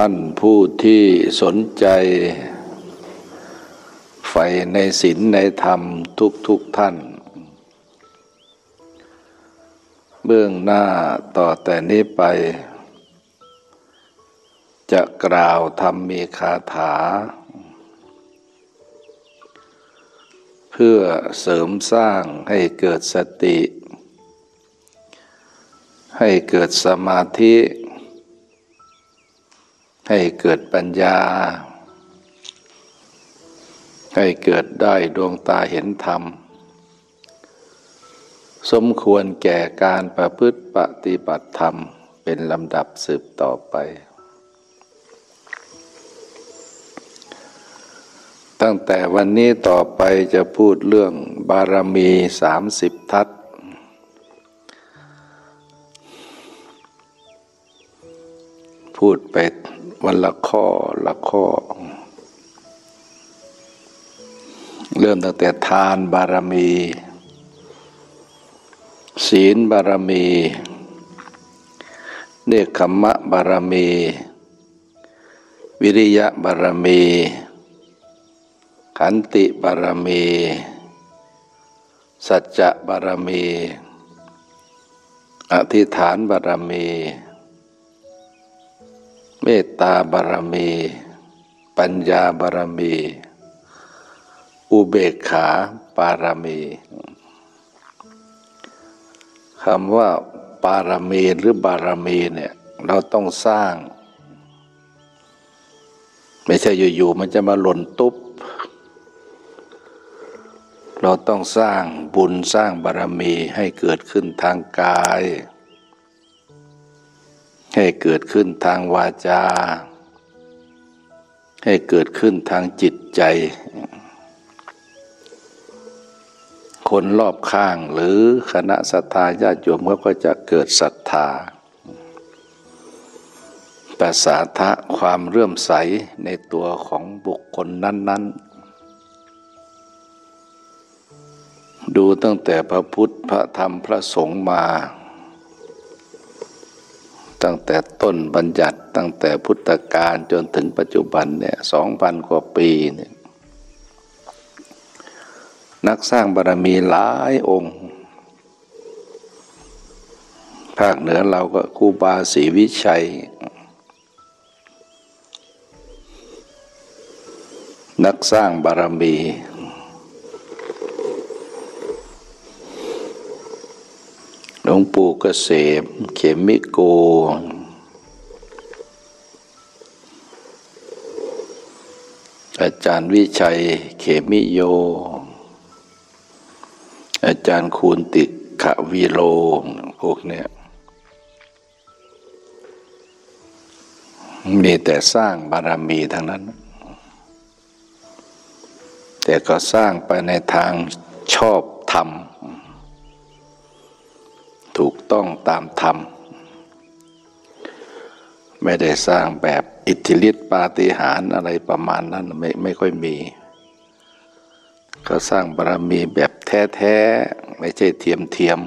ท่านผู้ที่สนใจใฝ่ในศีลในธรรมทุกทุกท่าน เบื้องหน้าต่อแต่นี้ไป จะกล่าวธรรมมีคาถา เพื่อเสริมสร้างให้เกิดสติ ให้เกิดสมาธิ ให้เกิดปัญญา ให้เกิดได้ดวงตาเห็นธรรม สมควรแก่การประพฤติปฏิบัติธรรมเป็นลำดับสืบต่อไป ตั้งแต่วันนี้ต่อไปจะพูดเรื่องบารมีสามสิบทัศพูดไป วันละข้อละข้อ เริ่มตั้งแต่ทานบารมี ศีลบารมี เนคขมะบารมี วิริยะบารมี ขันติบารมี สัจจะบารมี อธิษฐานบารมี เมตตาบารมี ปัญญาบารมี อุเบกขาบารมีคำว่าบารมีหรือบารมีเนี่ยเราต้องสร้าง ไม่ใช่อยู่ๆมันจะมาหล่นตุ๊บ เราต้องสร้างบุญสร้างบารมีให้เกิดขึ้นทางกาย ให้เกิดขึ้นทางวาจา ให้เกิดขึ้นทางจิตใจ คนรอบข้างหรือคณะศรัทธาญาติโยมก็จะเกิดศรัทธาประสาทะความเรื่อมใสในตัวของบุคคลนั้น ๆ ดูตั้งแต่พระพุทธพระธรรมพระสงฆ์มา ตั้งแต่ต้นบัญญัติตั้งแต่พุทธกาลจนถึงปัจจุบันเนี่ยสองพันกว่าปีเนี่ยนักสร้างบารมีหลายองค์ ภาคเหนือเราก็ครูบาศรีวิชัย นักสร้างบารมี หลวงปู่เกษมเขมิโก อาจารย์วิชัย เขมิโย อาจารย์คูณติขวีโลพวกเนี้ยมีแต่สร้างบารมีทั้งนั้น แต่ก็สร้างไปในทางชอบธรรม ถูกต้องตามธรรม ไม่ได้สร้างแบบอิทธิฤทธิปาฏิหาริย์อะไรประมาณนั้นไม่ไม่ค่อยมี ก็สร้างบารมีแบบแท้ๆ ไม่ใช่เทียมเทียม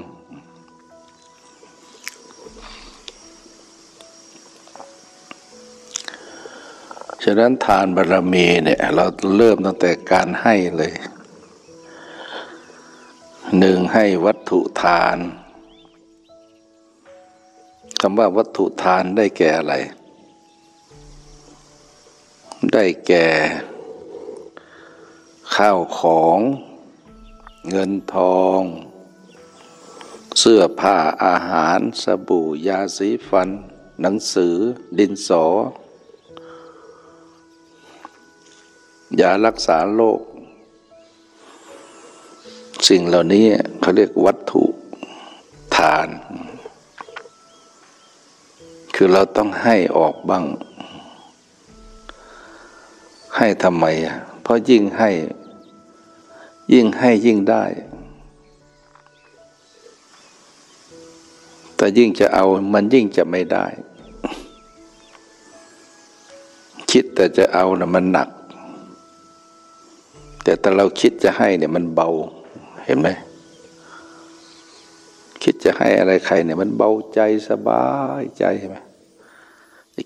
ฉะนั้นทานบารมีเนี่ยเราเริ่มตั้งแต่การให้เลยหนึ่งให้วัตถุทาน คำว่าวัตถุทานได้แก่อะไร ได้แก่ ข้าวของ เงินทอง เสื้อผ้าอาหาร สบู่ยาสีฟัน หนังสือ ดินสอ ยารักษาโรคสิ่งเหล่านี้เขาเรียกวัตถุทาน คือเราต้องให้ออกบ้าง ให้ทำไมอะเพราะยิ่งให้ ยิ่งให้ยิ่งได้ แต่ยิ่งจะเอามันยิ่งจะไม่ได้ คิดแต่จะเอานะ่ะมันหนัก แต่ถ้าเราคิดจะให้เนี่ยมันเบาเห็นไหมคิดจะให้อะไรใครเนี่ยมันเบาใจสบายใจใช่ไหม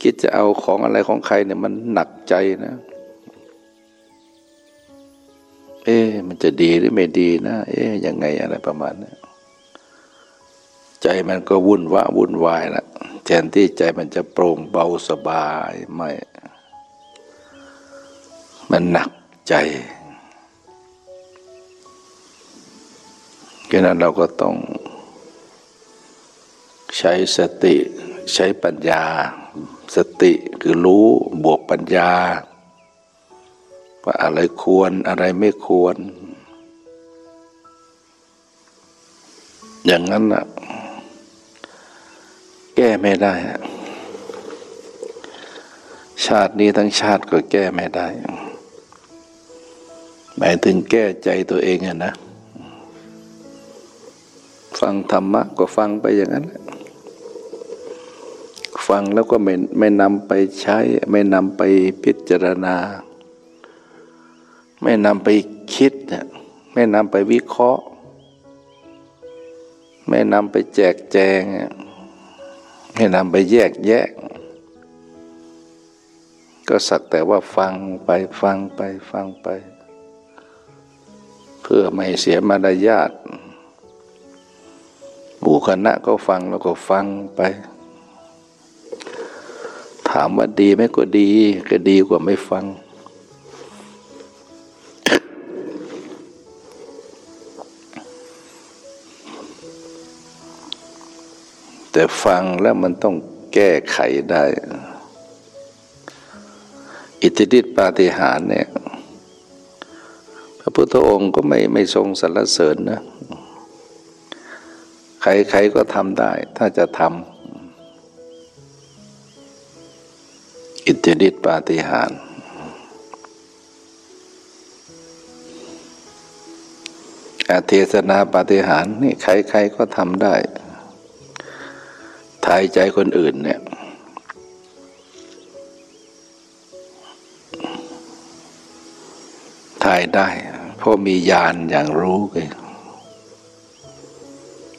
คิดจะเอาของอะไรของใครเนี่ยมันหนักใจนะ เอ๊มันจะดีหรือไม่ดีนะ เอ๊ยังไงอะไรประมาณนี้ใจมันก็วุ่นวะวุ่นวายละแทนที่ใจมันจะโปร่งเบาสบายไม่ มันหนักใจดังนั้นเราก็ต้องใช้สติใช้ปัญญา สติคือรู้บวกปัญญา ว่าอะไรควรอะไรไม่ควร อย่างนั้นอะแก้ไม่ได้ ชาตินี้ทั้งชาติก็แก้ไม่ได้ หมายถึงแก้ใจตัวเองอะนะ ฟังธรรมะก็ฟังไปอย่างนั้นแหละ ฟังแล้วก็ไม่ไม่นำไปใช้ ไม่นำไปพิจารณา ไม่นำไปคิด ไม่นำไปวิเคราะห์ ไม่นำไปแจกแจง ไม่นำไปแยกแยะ ก็สักแต่ว่าฟังไปฟังไปฟังไป เพื่อไม่เสียมารยาทหมู่คณะก็ฟังแล้วก็ฟังไป ถามว่าดีไหมก็ดี ก็ดีกว่าไม่ฟัง แต่ฟังแล้วมันต้องแก้ไขได้ อิทธิฤทธิปาฏิหาริย์เนี่ย พระพุทธองค์ก็ไม่ไม่ทรงสรรเสริญนะ ใครๆก็ทำได้ ถ้าจะทำ อิทธิฤทธิปาฏิหาริย์อาเทศนาปาฏิหาริย์นี่ใครๆก็ทำได้ ทายใจคนอื่นเนี่ย ทายได้ เพราะมีญาณอย่างรู้เลย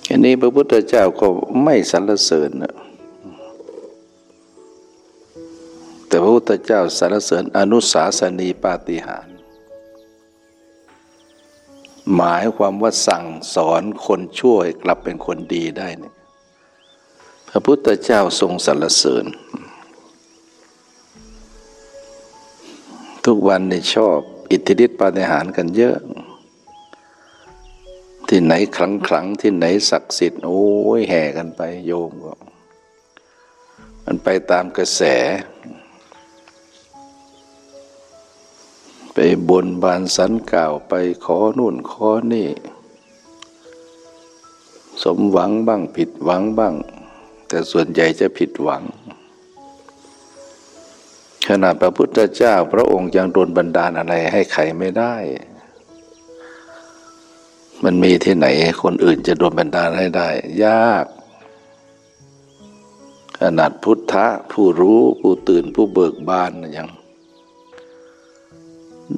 อันนี้พระพุทธเจ้าก็ไม่สรรเสริญนะ แต่พระพุทธเจ้าสรรเสริญอนุสาสนีปาฏิหาร หมายความว่าสั่งสอนคนช่วยกลับเป็นคนดีได้เนี่ยพระพุทธเจ้าทรงสรรเสริญ ทุกวันนี่ชอบอิทธิฤทธิปาฏิหาริย์กันเยอะ ที่ไหนคลังคลังที่ไหนศักดิ์สิทธิ์โอ้ยแห่กันไปโยมก็มันไปตามกระแส ไปบนบานสันกล่าวไปขอนู่นขอนี่ สมหวังบ้างผิดหวังบ้าง แต่ส่วนใหญ่จะผิดหวัง ขนาดพระพุทธเจ้าพระองค์ยังโดนบันดาลอะไรให้ใครไม่ได้ มันมีที่ไหนคนอื่นจะโดนบันดาลให้ได้ ยากขนาดพุทธะผู้รู้ผู้ตื่นผู้เบิกบานยัง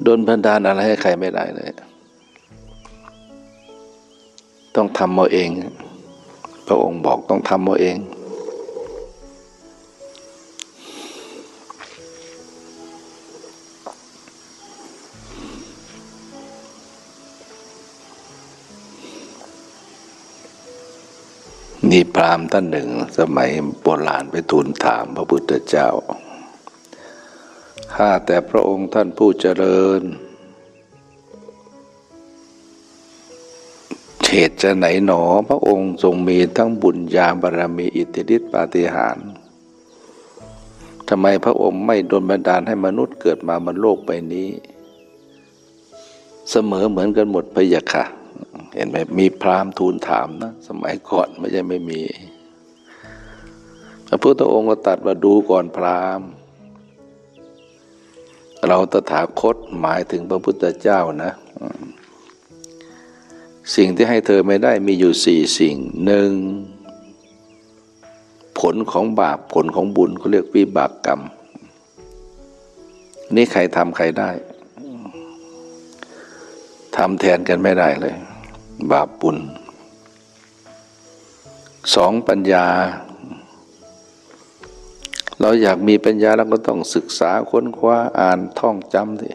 โดนบันดาลอะไรให้ใครไม่ได้เลย ต้องทำเอาเอง พระองค์บอกต้องทำเอาเอง นี่พรามท่านหนึ่ง สมัยโบราณไปทูลถามพระพุทธเจ้า ข้าแต่พระองค์ท่านผู้เจริญเหตุจะไหนหนอพระองค์ทรงมีทั้งบุญญาบารมีอิทธิฤทธิปาฏิหาริย์ทำไมพระองค์ไม่ดลบันดาลให้มนุษย์เกิดมาบนโลกใบนี้ เสมอเหมือนกันหมดพะยะค่ะ เห็นไหมมีพราหมณ์ทูลถามนะ สมัยก่อนไม่ใช่ไม่มี พระพุทธองค์ก็ตัดว่าดูก่อนพราหมณ์ เราตถาคตหมายถึงพระพุทธเจ้านะสิ่งที่ให้เธอไม่ได้มีอยู่สี่สิ่งหนึ่งผลของบาปผลของบุญเขาเรียกวิบากกรรม นี่ใครทำใครได้ทำแทนกันไม่ได้เลย บาปบุญสองปัญญา เราอยากมีปัญญาเราก็ต้องศึกษาค้นคว้าอ่านท่องจำที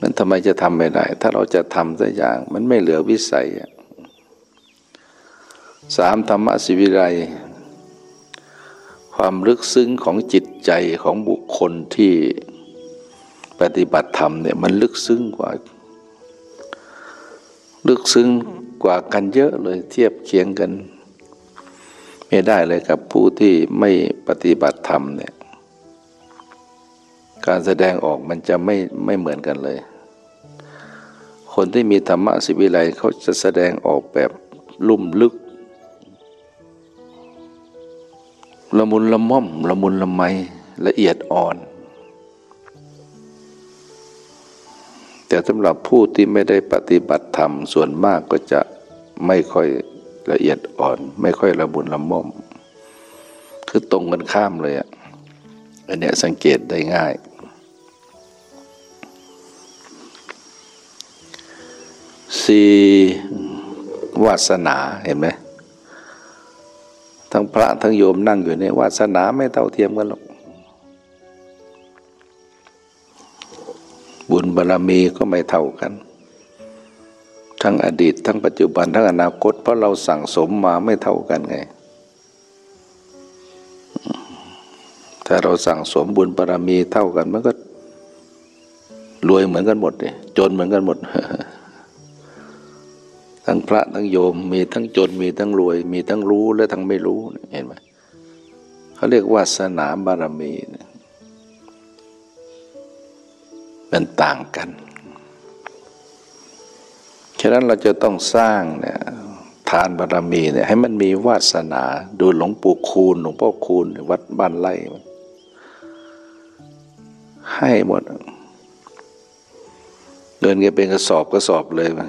มันทำไมจะทำไม่ได้ ถ้าเราจะทำสักอย่าง มันไม่เหลือวิสัยสามธรรมะสิวิไลความลึกซึ้งของจิตใจของบุคคลที่ปฏิบัติธรรมเนี่ยมันลึกซึ้งกว่า ลึกซึ้งกว่ากันเยอะเลยเทียบเคียงกัน ไม่ได้เลยกับผู้ที่ไม่ปฏิบัติธรรมเนี่ยการแสดงออกมันจะไม่ไม่เหมือนกันเลย คนที่มีธรรมะสิวิไลเขาจะแสดงออกแบบลุ่มลึกละมุนละม่อมละมุนละไมละเอียดอ่อน แต่สำหรับผู้ที่ไม่ได้ปฏิบัติธรรมส่วนมากก็จะไม่ค่อย ละเอียดอ่อน ไม่ค่อยละมุนละม่อม คือตรงกันข้ามเลยอะอันเนี้ยสังเกตได้ง่าย สี่วาสนาเห็นไหมทั้งพระทั้งโยมนั่งอยู่ในวาสนาไม่เท่าเทียมกันหรอกบุญบารรมีก็ไม่เท่ากัน ทั้งอดีต ทั้งปัจจุบันทั้งอนาคต เพราะเราสั่งสมมาไม่เท่ากันไง ถ้าเราสั่งสมบุญบารมีเท่ากันมันก็รวยเหมือนกันหมดเลยจนเหมือนกันหมด ทั้งพระทั้งโยม มีทั้งจนมีทั้งรวย มีทั้งรู้และทั้งไม่รู้เห็นไหมเขาเรียกว่าสนามบารมี มันต่างกัน ฉะนั้นเราจะต้องสร้างเนี่ยทานบารมีเนี่ยให้มันมีวาสนาดูหลวงปู่คูณหลวงพ่อคูณวัดบ้านไร่ให้หมดเงินแกเป็นกระสอบกระสอบเลยมัน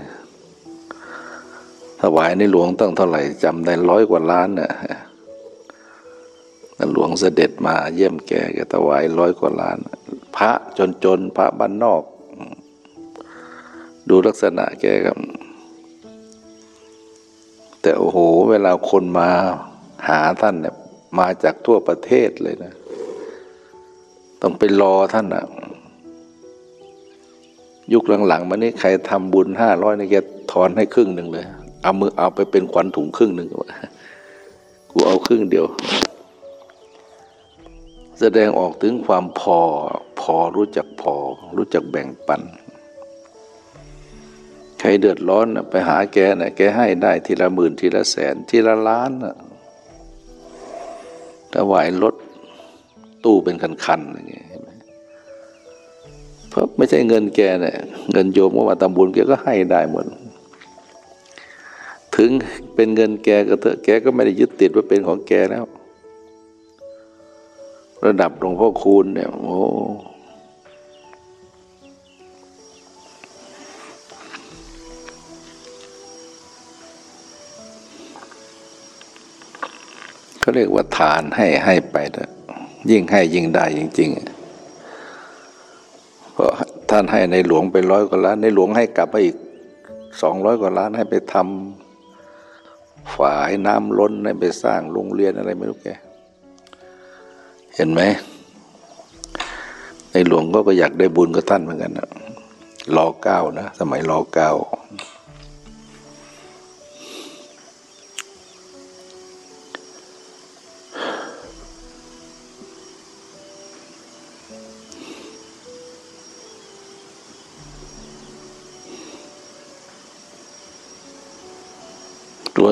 ถวายในหลวงตั้งเท่าไหร่จำได้ร้อยกว่าล้านน่ะหลวงเสด็จมาเยี่ยมแกแกถวายร้อยกว่าล้าน พระจนจนพระบ้านนอก ดูลักษณะแกครับ แต่โอ้โห เวลาคนมาหาท่านเนี่ยมาจากทั่วประเทศเลยนะ ต้องไปรอท่านนะยุคหลังๆมานี้ใครทำบุญห้าร้อยนี่แกถอนให้ครึ่งหนึ่งเลย เอามือเอาไปเป็นขวัญถุงครึ่งหนึ่งกูเอาครึ่งเดียว แสดงออกถึงความพอ พอรู้จักพอ รู้จักแบ่งปัน รเดือดร้อนไปหาแกนะ่ะแกให้ได้ทีละหมื่นทีละแสนทีละล้านนะถวายรถตู้เป็นคันๆอย่างเงี้ยเพราะไม่ใช่เงินแกเนะี่ยเงินโยมว่าทำบุญแกก็ให้ได้หมดถึงเป็นเงินแกก็เถอะแกก็ไม่ได้ยึดติดว่าเป็นของแกแล้ว ระดับหลวงพ่อคูณเนี่ยโอ้ เขาเรียกว่าทานให้ให้ไปนะยิ่งให้ยิ่งได้จริงๆเพราะท่านให้ในหลวงไปร้อยกว่าล้าน ในหลวงให้กลับมาอีกสองร้อยกว่าล้านให้ไปทำฝายน้ำล้นให้ไปสร้างโรงเรียนอะไรไม่รู้แกเห็นไหมในหลวงก็ก็อยากได้บุญกับท่านเหมือนกันนะรอเก้านะ สมัยรอเก้า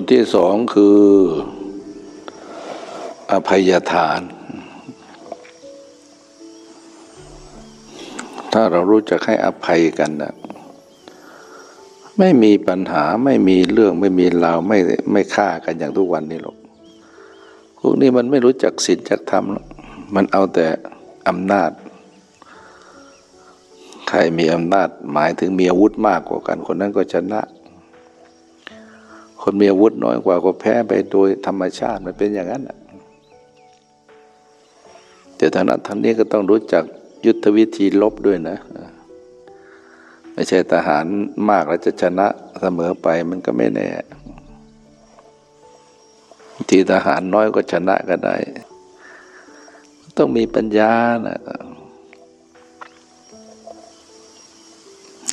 ตัวที่สองคือ อภัยทาน ถ้าเรารู้จักให้อภัยกันนะไม่มีปัญหาไม่มีเรื่องไม่มีราวไม่ไม่ฆ่ากันอย่างทุกวันนี้หรอกพวกนี้มันไม่รู้จักศีลจักธรรมมันเอาแต่อำนาจ ใครมีอำนาจหมายถึงมีอาวุธมากกว่ากัน คนนั้นก็ชนะ คนมีอาวุธน้อยกว่าก็แพ้ไปโดยธรรมชาติมันเป็นอย่างนั้นแต่ท่านั้นทานนี้ก็ต้องรู้จักยุทธวิธีลบด้วยนะ ไม่ใช่ทหารมากแล้วจะชนะเสมอไปมันก็ไม่แน่ทีทหารน้อยก็ชนะก็ได้ ต้องมีปัญญานะ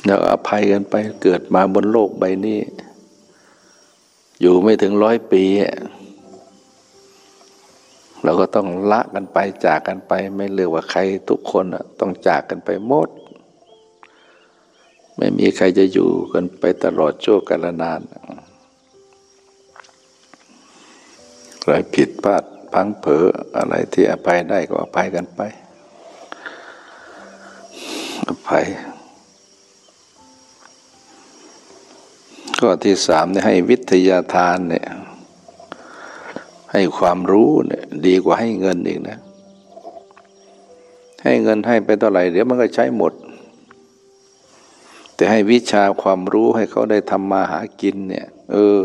แล้วอภัยกันไปเกิดมาบนโลกใบนี้ อยู่ไม่ถึงร้อยปี เราก็ต้องละกันไปจากกันไปไม่เลือกว่าใครทุกคนต้องจากกันไปหมด ไม่มีใครจะอยู่กันไปตลอดชั่วกาลนานใครผิดพลาดพังเผลออะไรที่อภัยได้ก็อภัยกันไปอภัย ข้อที่สามเนี่ยให้วิทยาทานเนี่ยให้ความรู้เนี่ยดีกว่าให้เงินอีกนะ ให้เงินให้ไปเท่าไหร่เดี๋ยวมันก็ใช้หมด แต่ให้วิชาความรู้ให้เขาได้ทำมาหากินเนี่ย เออ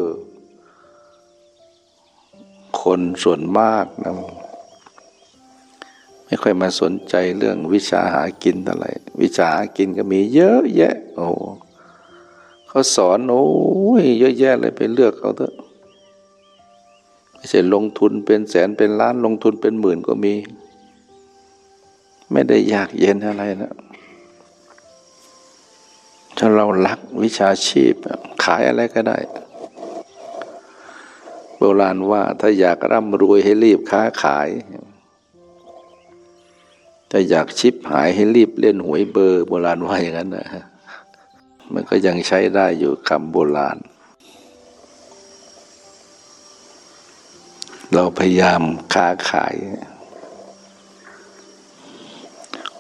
คนส่วนมากนะไม่ค่อยมาสนใจเรื่องวิชาหากินเท่าไหร่วิชาหากินก็มีเยอะแยะ โอ้ เขาสอนโอ้ยเยอะแยะเลยไปเลือกเขาเถอะไม่ใช่ลงทุนเป็นแสนเป็นล้านลงทุนเป็นหมื่นก็มี ไม่ได้ยากเย็นอะไรนะถ้าเรารักวิชาชีพ ขายอะไรก็ได้ โบราณว่าถ้าอยากร่ำรวยให้รีบค้าขาย ถ้าอยากชิปหายให้รีบเล่นหวยเบอร์ โบราณว่าอย่างนั้นนะ มันก็ยังใช้ได้อยู่คำโบราณ เราพยายามค้าขาย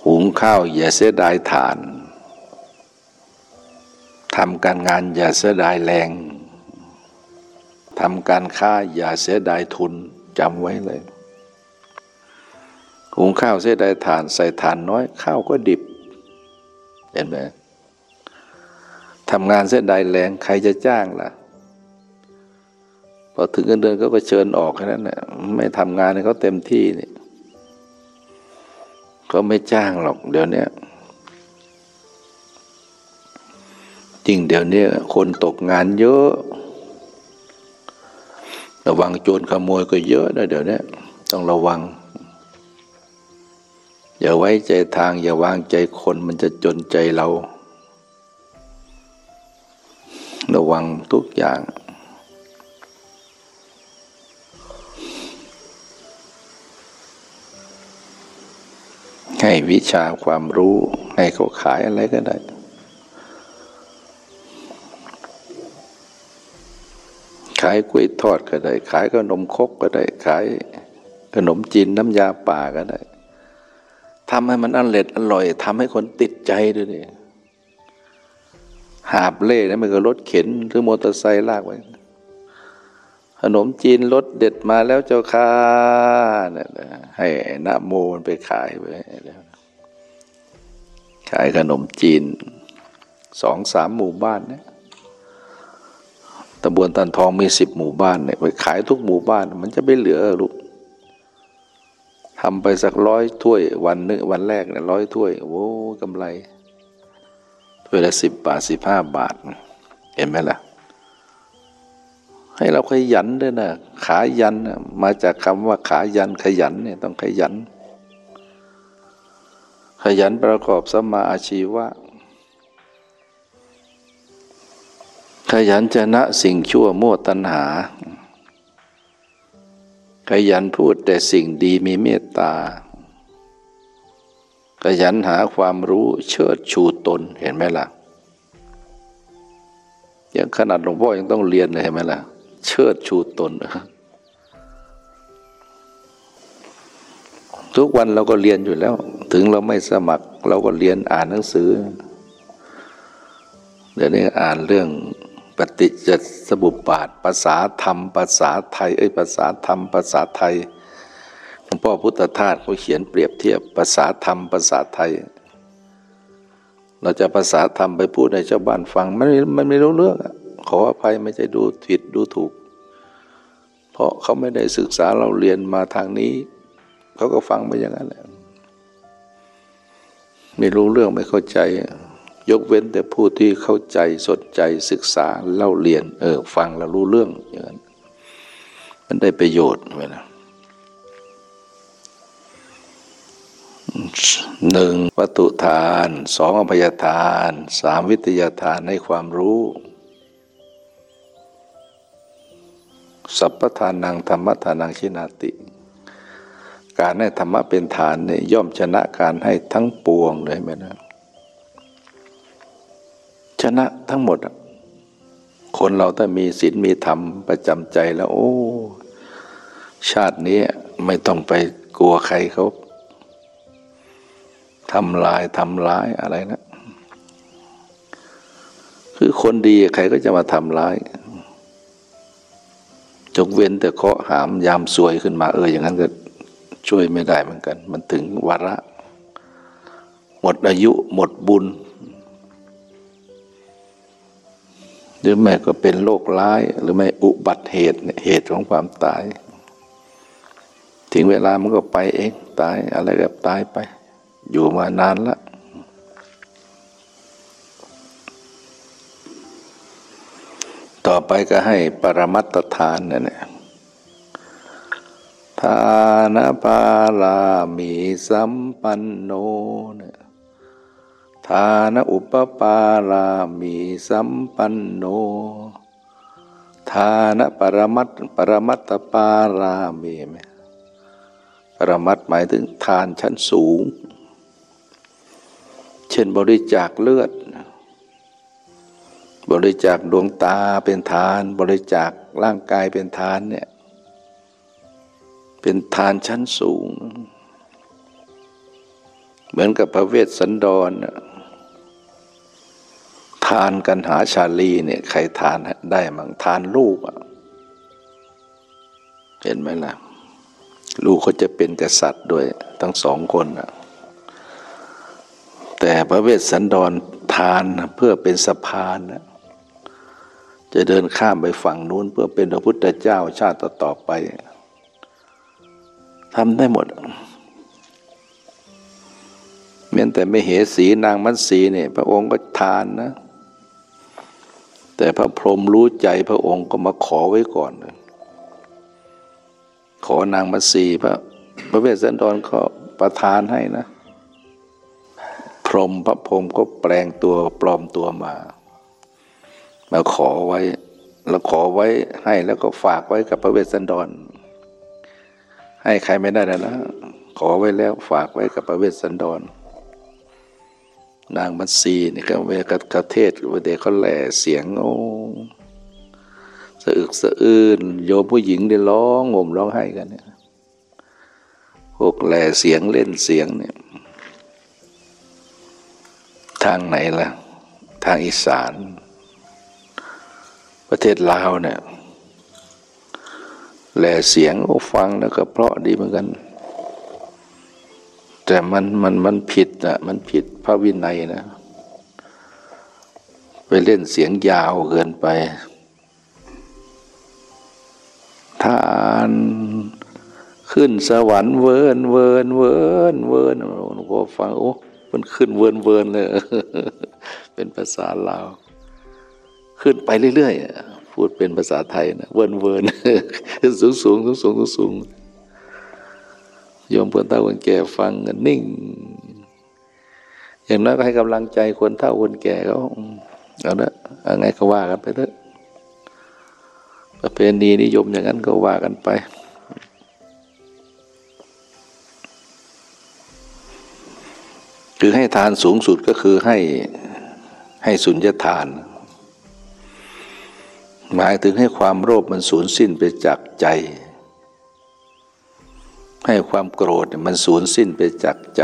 หุงข้าวอย่าเสียดายฐานทำการงานอย่าเสียดายแรงทำการค้าอย่าเสียดายทุนจำไว้เลย หุงข้าวเสียดายฐานใส่ฐานน้อย ข้าวก็ดิบ เห็นไหม ทำงานเสียดแรงใครจะจ้างล่ะพอถึงเงินเดือนก็ไปเชิญออกแค่นั้นแหละไม่ทำงานให้เขาเต็มที่นี่เขาไม่จ้างหรอก เดี๋ยวนี้จริงเดี๋ยวนี้คนตกงานเยอะ ระวังโจรขโมยก็เยอะนะเดี๋ยวนี้ต้องระวัง อย่าไว้ใจทาง อย่าวางใจคนมันจะจนใจเรา ระวังทุกอย่าง ให้วิชาความรู้ ให้เขาขายอะไรก็ได้ขายกล้วยทอดก็ได้ ขายขนมคกก็ได้ ขายขนมจีนน้ำยาป่าก็ได้ทำให้มันอร่อยอร่อยทำให้คนติดใจด้วยเนี่ หาบเล่นะมันก็รถเข็นหรือมอเตอร์ไซค์ลากไว้ ขนมจีนรสเด็ดมาแล้วเจ้าค่ะเนี่ยให้นาโมมันไปขายไปขายขนมจีนสองสามหมู่บ้านเนี่ยตำบลตันทองมีสิบหมู่บ้านเนี่ยไปขายทุกหมู่บ้าน มันจะไม่เหลือลูกทำไปสักร้อยถ้วย วันนึงวันแรกเนี่ยร้อยถ้วยโอ้กำไร ถ้วยละสิบบาทสิบห้าบาท เห็นไหมล่ะ ให้เราขยันด้วยนะขายันมาจากคำว่าขายันขยันเนี่ยต้องขยัน ขยันประกอบสมาอาชีวะขยันชนะสิ่งชั่วโมตัณหา ขยันพูดแต่สิ่งดีมีเมตตา ขยันหาความรู้เชิดชูตนเห็นไหมล่ะอย่างขนาดหลวงพ่อยังต้องเรียนเลยเห็นไหมล่ะ เชิดชูตน ทุกวันเราก็เรียนอยู่แล้ว ถึงเราไม่สมัคร เราก็เรียนอ่านหนังสือ เดี๋ยวนี้อ่านเรื่องปฏิจจสมุปบาทภาษาธรรมภาษาไทย เอ้ยภาษาธรรมภาษาไทย งพ่อพุทธทาสเขาเขียนเปรียบเทียบภาษาธรรมภาษาไทย เราจะภาษาธรรมไปพูดในชาวบ้านฟังมันมันไม่รู้เรื่องขออภัยไม่ใช่ดูผิดดูถูก เพราะเขาไม่ได้ศึกษาเราเรียนมาทางนี้ เขาก็ฟังไปอย่างนั้นแหละไม่รู้เรื่องไม่เข้าใจ ยกเว้นแต่ผู้ที่เข้าใจสนใจศึกษาเล่าเรียน เออ ฟังแล้วรู้เรื่องอย่างนั้นมันได้ประโยชน์ไว้นะ หนึ่งวัตถุทานสองอภัยทานสามวิทยาทานให้ความรู้ สัพพทานังธรรมทานังชินาติ การให้ธรรมะเป็นฐานเนี่ยย่อมชนะการให้ทั้งปวงเลยไหมนะชนะทั้งหมด คนเราถ้ามีศีลมีธรรมประจำใจแล้ว โอ้ ชาตินี้ไม่ต้องไปกลัวใครเขา ทำลายทำร้ายอะไรนะ คือคนดีใครก็จะมาทำร้ายจกเว้นแต่เคาะหามยามสวยขึ้นมาเอออย่างนั้นก็ช่วยไม่ได้เหมือนกัน มันถึงวาระ หมดอายุหมดบุญ หรือแม่ก็เป็นโรคร้าย หรือไม่อุบัติเหตุเหตุของความตาย ถึงเวลามันก็ไปเอง ตายอะไรก็ตายไป อยู่มานานละต่อไปก็ให้ปรมัตทานนั่นแหละทานปารามีสัมปันโนเนี่ยทานอุปปารามีสัมปันโน ทานปรมัตปรมัตตปารามีไหมปรมัตหมายถึงทานชั้นสูง เช่นบริจาคเลือด บริจาคดวงตาเป็นทาน บริจาคร่างกายเป็นทานเนี่ย เป็นทานชั้นสูง เหมือนกับพระเวสสันดรทานกันหาชาลีเนี่ยใครทานได้มั้งทานลูกเห็นไหมล่ะ ลูกเขาจะเป็นกษัตริย์ด้วยทั้งสองคนนะ แต่พระเวสสันดรทานเพื่อเป็นสะพานนะจะเดินข้ามไปฝั่งนู้นเพื่อเป็นพระพุทธเจ้าชาติต่อไปทำได้หมดเมียนแต่ไม่เหสีนางมัตสีเนี่ยพระองค์ก็ทานนะ แต่พระพรหมรู้ใจพระองค์ก็มาขอไว้ก่อน ขอนางมัตสีพระพระเวสสันดรก็ประทานให้นะ รหมพระพรหมก็แปลงตัวปลอมตัวมา มาขอไว้ แล้วขอไว้ให้แล้วก็ฝากไว้กับพระเวสสันดร ให้ใครไม่ได้แล้วนะขอไว้แล้วฝากไว้กับพระเวสสันดร นางมัตสีนี่ก็เวกกระเทศวเดเขาแหล่เสียงโอ้สะอึกสะอื้นโยมผู้หญิงได้ร้องงมร้องไห้กันเนี่ยพวกแหล่เสียงเล่นเสียงเนี่ย ทางไหนล่ะ ทางอีสาน ประเทศลาวเนี่ยแหล่เสียงโอ้ฟังแล้วก็เพราะดีเหมือนกัน แต่มันมันมันผิดอะมันผิดพระวินัยนะ ไปเล่นเสียงยาวเกินไปทานขึ้นสวรรค์เวินเวินเวินเวินหลวงพ่อฟังโอ้ มันขึ้นเวินเวินเลยเป็นภาษาลาว ขึ้นไปเรื่อยๆพูดเป็นภาษาไทยนะเวินเวินสูงสูงสูงสูงสูงสูงยมคนเฒ่าคนแก่ฟังนิ่ง อย่างน้อยก็ให้กำลังใจคนเฒ่าคนแก่เขาเอาละเอาไงก็ว่ากันไปเถอะประเพณีนิยมอย่างนั้นก็ว่ากันไป คือให้ทานสูงสุดก็คือให้ให้สุญญทาน หมายถึงให้ความโลภมันสูญสิ้นไปจากใจ ให้ความโกรธมันสูญสิ้นไปจากใจ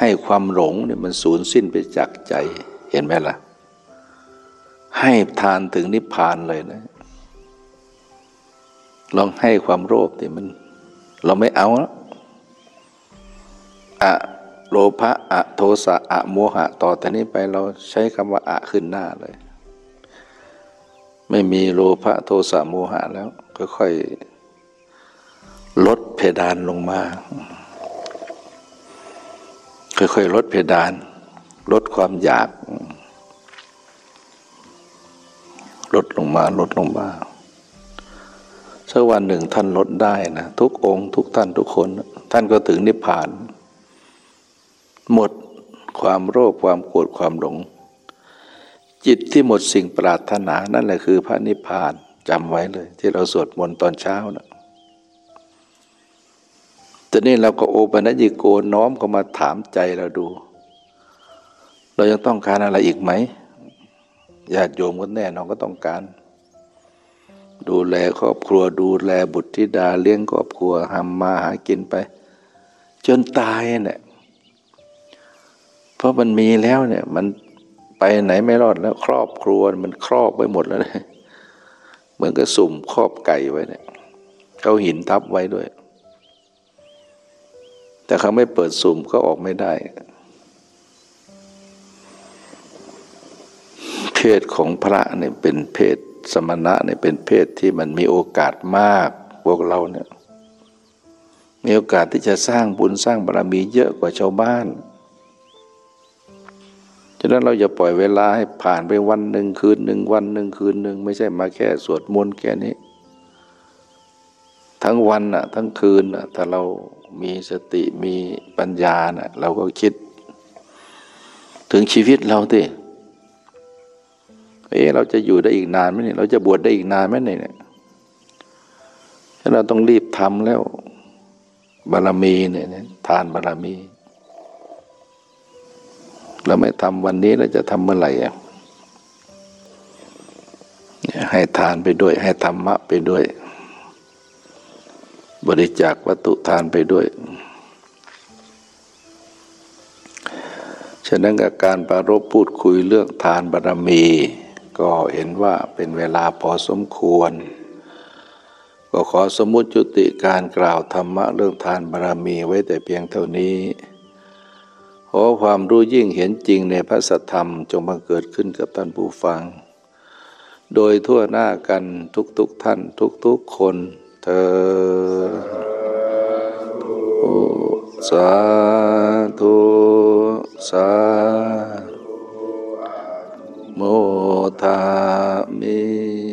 ให้ความหลงเนี่ยมันสูญสิ้นไปจากใจ เห็นไหมล่ะ ให้ทานถึงนิพพานเลยนะ ลองให้ความโลภเนี่ยมัน เราไม่เอาแล้ว อะโลภะอะโทสะอะโมหะ ต่อแต่นี้ไปเราใช้คำว่าอะขึ้นหน้าเลย ไม่มีโลภะโทสะโมหะแล้วค่อยๆลดเพดานลงมา ค่อยๆลดเพดาน ลดความอยาก ลดลงมาลดลงมาสักวันหนึ่งท่านลดได้นะทุกองค์ ทุกท่านทุกคน ท่านก็ถึงนิพพาน หมดความโลภความโกรธความหลง จิตที่หมดสิ่งปรารถนานั่นแหละคือพระนิพพานจำไว้เลย ที่เราสวดมนต์ตอนเช้านะต่นี่เราก็โอปัญญิโกน้อมเข้ามาถามใจเราดู เรายังต้องการอะไรอีกไหมญาติโยมก็แน่นอนก็ต้องการ ดูแลครอบครัวดูแลบุตรธิดาเลี้ยงครอบครัวทำมาหากินไป จนตายเนี่ย เพราะมันมีแล้วเนี่ย มันไปไหนไม่รอดแล้ว ครอบครัวมันครอบไว้หมดแล้วเนี่ยเหมือนกับสุ่มครอบไก่ไว้เนี่ยเขาหินทับไว้ด้วย แต่เขาไม่เปิดสุ่มก็ออกไม่ได้เพศของพระเนี่ยเป็นเพศสมณะเนี่ยเป็นเพศที่มันมีโอกาสมากพวกเราเนี่ยมีโอกาสที่จะสร้างบุญสร้างบารมีเยอะกว่าชาวบ้าน ฉะนั้นเราอย่าปล่อยเวลาให้ผ่านไปวันหนึ่งคืนหนึ่งวันหนึ่งคืนหนึ่งไม่ใช่มาแค่สวดมนต์แค่นี้ ทั้งวันน่ะทั้งคืนน่ะถ้าเรามีสติมีปัญญาน่ะเราก็คิด ถึงชีวิตเราที่เอ๊ะเราจะอยู่ได้อีกนานไหมเนี่ยเราจะบวชได้อีกนานไหมเนี่ยฉะนั้นเราต้องรีบทำแล้วบารมีเนี่ยทานบารมี เราไม่ทำวันนี้เราจะทำเมื่อไหร่อะให้ทานไปด้วย ให้ธรรมะไปด้วย บริจาควัตถุทานไปด้วย ฉะนั้นกับการประรบพูดคุยเรื่องทานบารมี ก็เห็นว่าเป็นเวลาพอสมควร ก็ขอสมมุติจุติการกล่าวธรรมะเรื่องทานบารมีไว้แต่เพียงเท่านี้ ขอความรู้ยิ่งเห็นจริงในพระสัทธรรมจงบังเกิดขึ้นกับท่านผู้ฟัง โดยทั่วหน้ากันทุกๆทท่านทุกๆคนเธอสาธุสาโมทามิ